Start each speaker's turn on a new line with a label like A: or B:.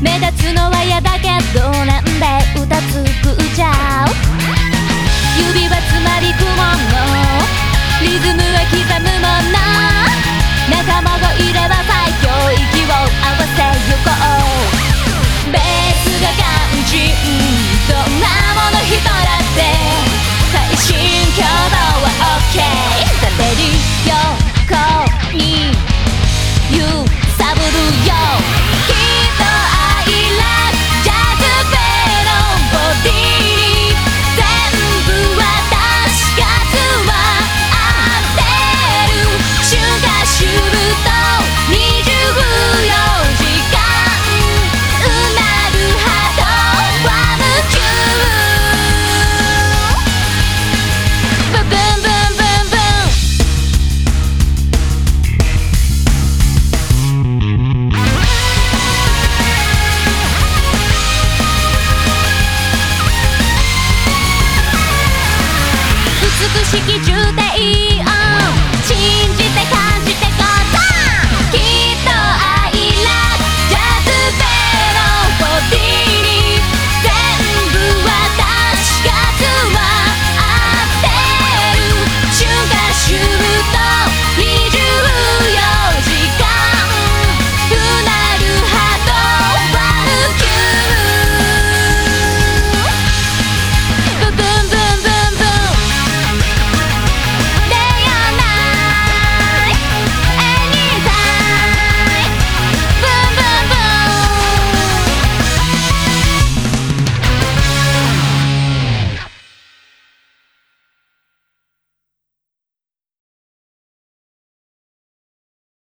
A: 目立つのは嫌だけどなんで歌作っちゃう指はつまり雲のリズムは刻むしき渋滞